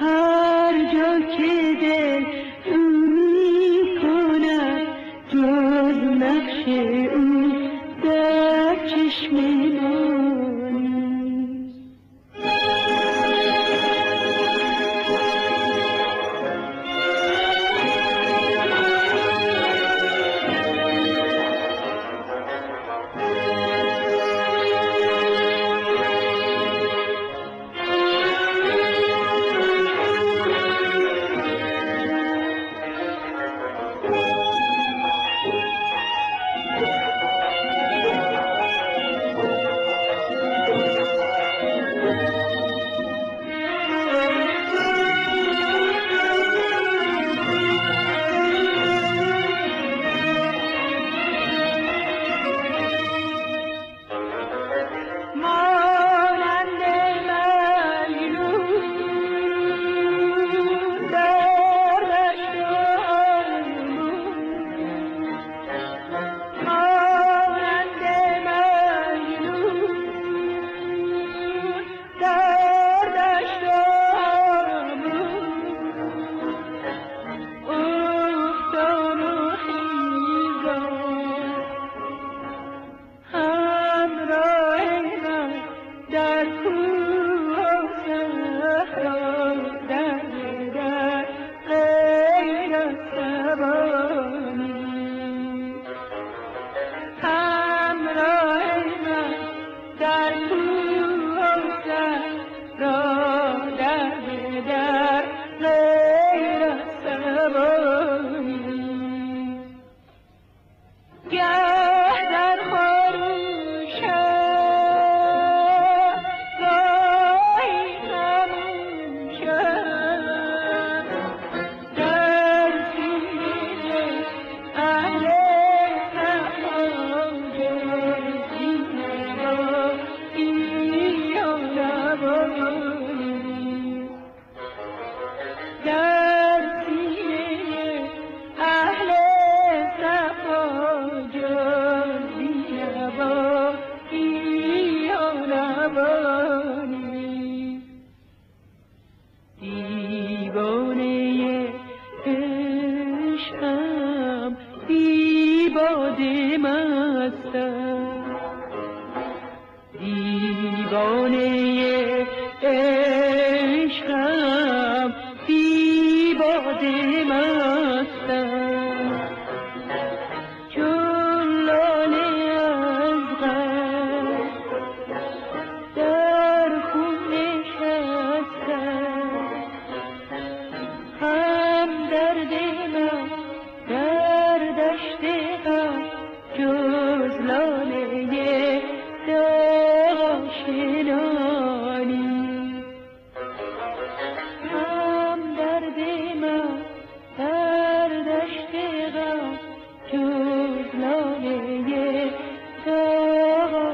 در دشت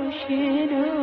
هرچند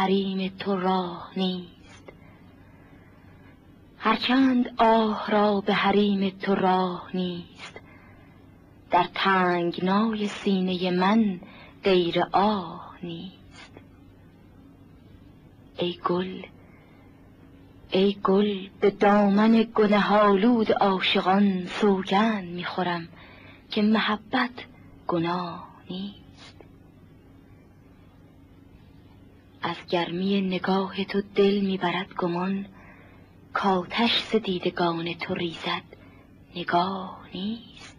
حریم تو راه نیست. هرچند آه را به حریم تو راه نیست. در تنگنای سینه من غیر آه نیست. ای گل ای گل به دامن گنهالود عاشقان سوگند می‌خورم که محبت گناه نیست. از گرمی نگاه تو دل می‌برد گمان کاتش ز دیدگان تو ریزد نگاه نیست.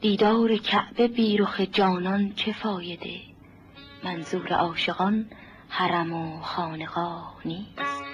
دیدار کعبه بیرخ جانان چه فایده؟ منظور عاشقان حرم و خانقاه نیست.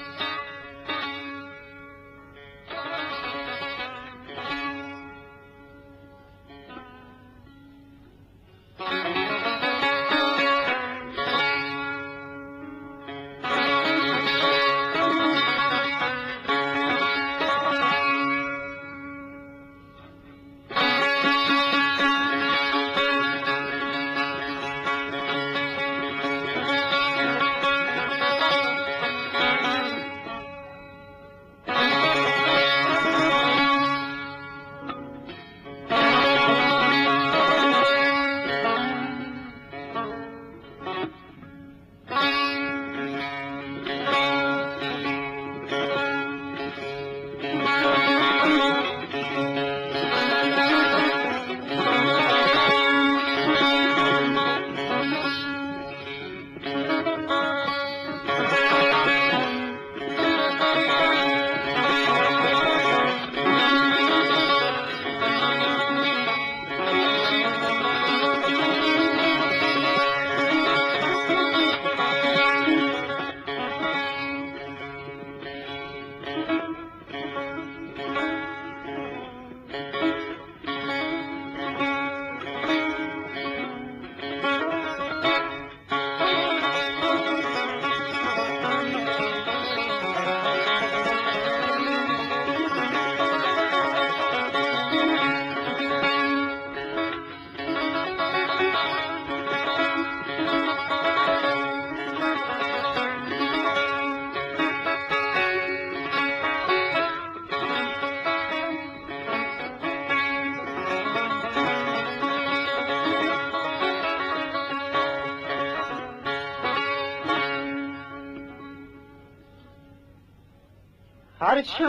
هرچند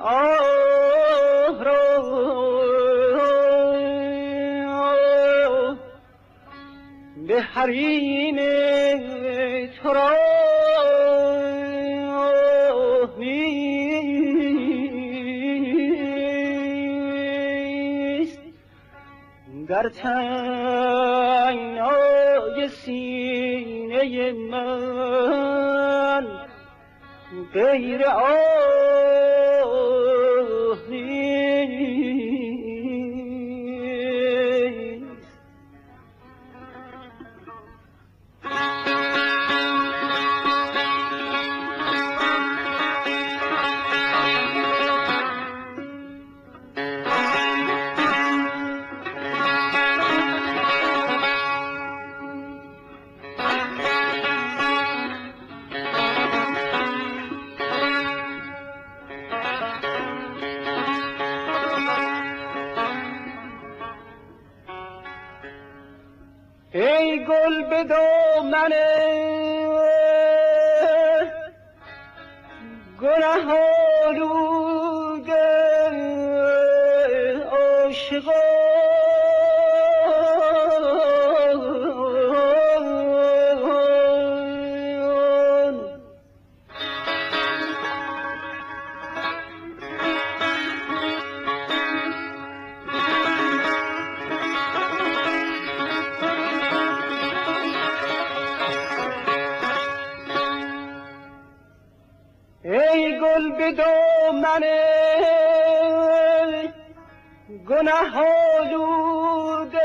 آه را به حریم تو را نیست. در تنگنای غیر گل به دامن گناه آلوده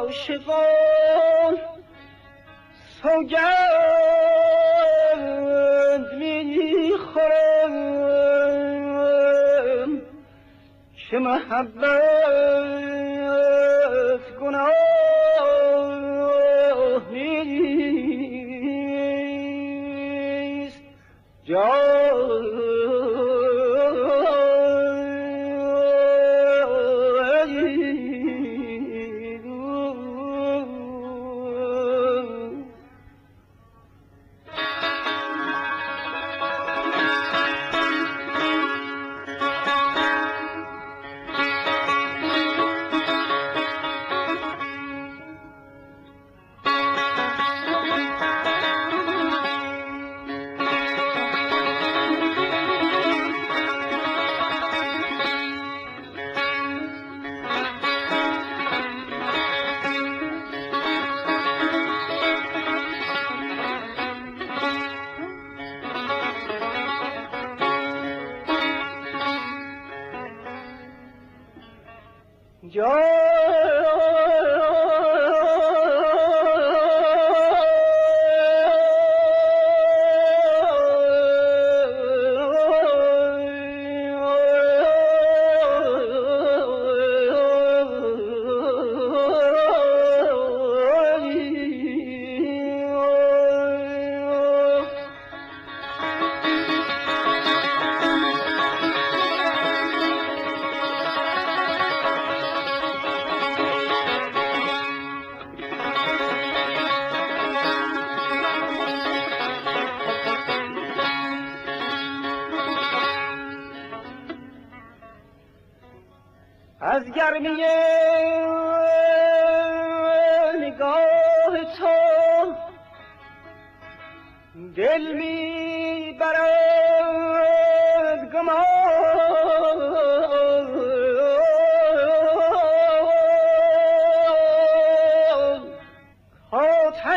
عاشقان سوگند می‌خورم. که محبت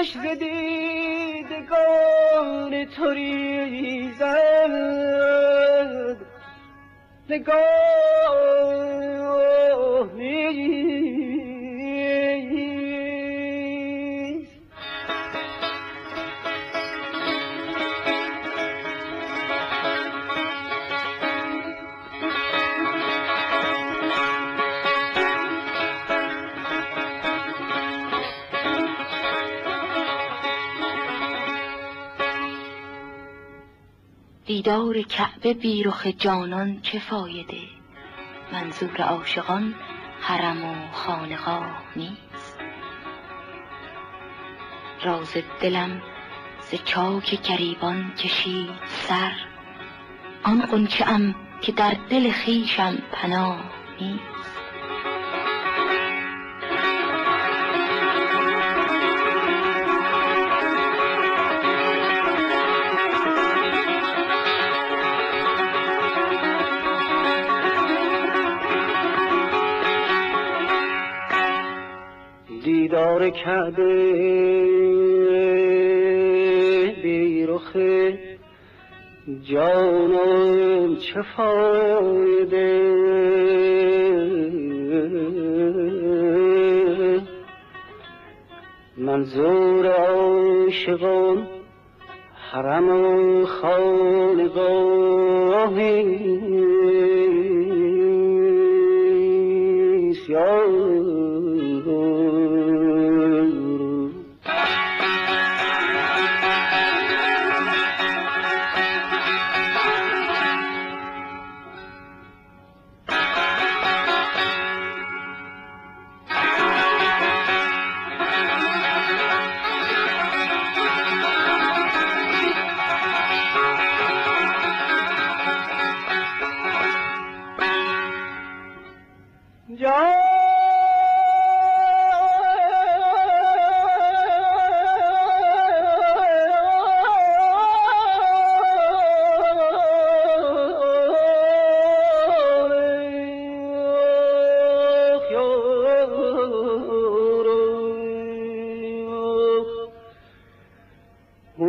ز دیدگان تو ریزد نگاه دیدار کعبه بیرخ جانان چه فایده؟ منظور عاشقان حرم و خانقاه نیست. راز دلم ز چاک گریبان کشید سر. آن غنچه ام که در دل خویشم پناه نیست. دیدار کعبه بیرخ جانم چه فایده؟ منظور عاشقان حرم و خانقاهی.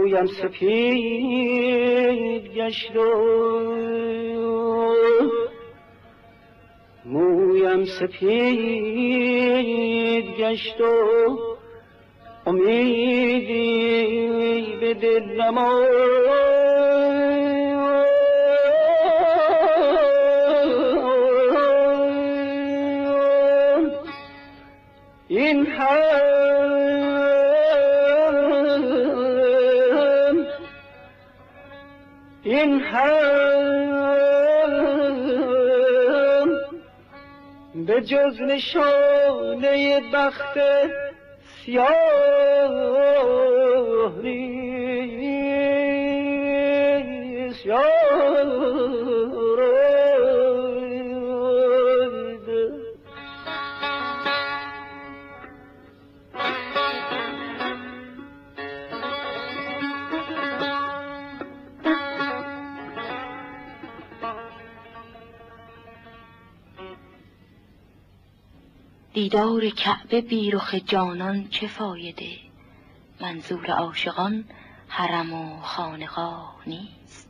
مویم سپید گشت و مویم سپید گشت و امیدی به دل هم به جز نشانه بخت سیاه نیست دیدار کعبه بیرخ جانان چه فایده؟ منظور عاشقان حرم و خانقاه نیست.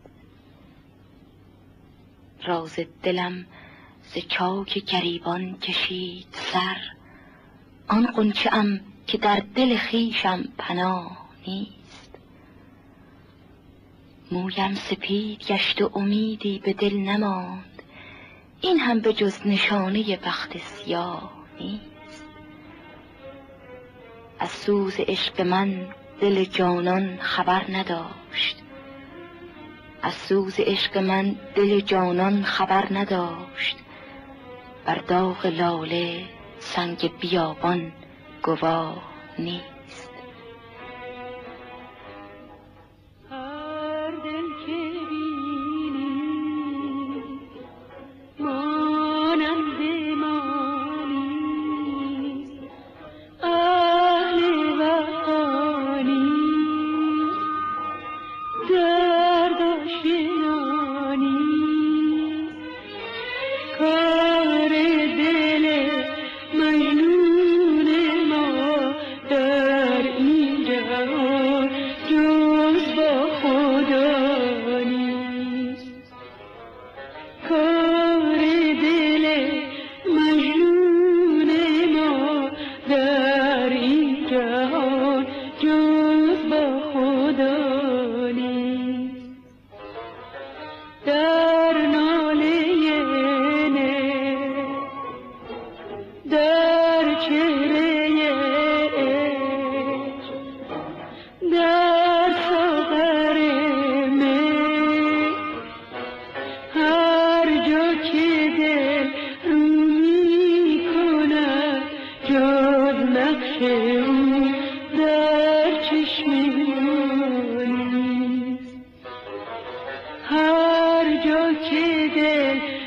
راز دلم ز چاک گریبان کشید سر. آن قنچه ام که در دل خویشم پناه نیست. مویم سپید گشت و امیدی به دل نماند. این هم به جز نشانه بخت سیاه. نیست. از سوز عشق من دل جانان خبر نداشت. از سوز عشق من دل جانان خبر نداشت. بر داغ لاله سنگ بیابان گواه نیست. giden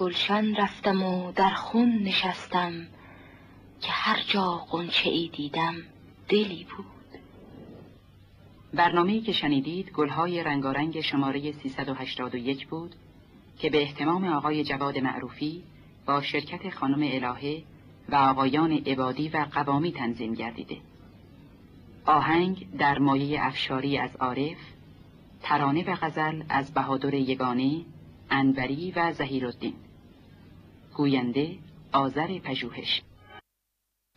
گلشن رفتم و در خون نشستم که هر جا قنچه ای دیدم دلی بود. برنامه‌ای که شنیدید گلهای رنگارنگ شماره 381 بود که به احتمام آقای جواد معروفی با شرکت خانم الهه و آقایان عبادی و قوامی تنظیم گردیده. آهنگ در مایه افشاری از عارف ترانه و غزل از بهادر یگانه انبری و زهیرالدین گوینده آذر پژوهش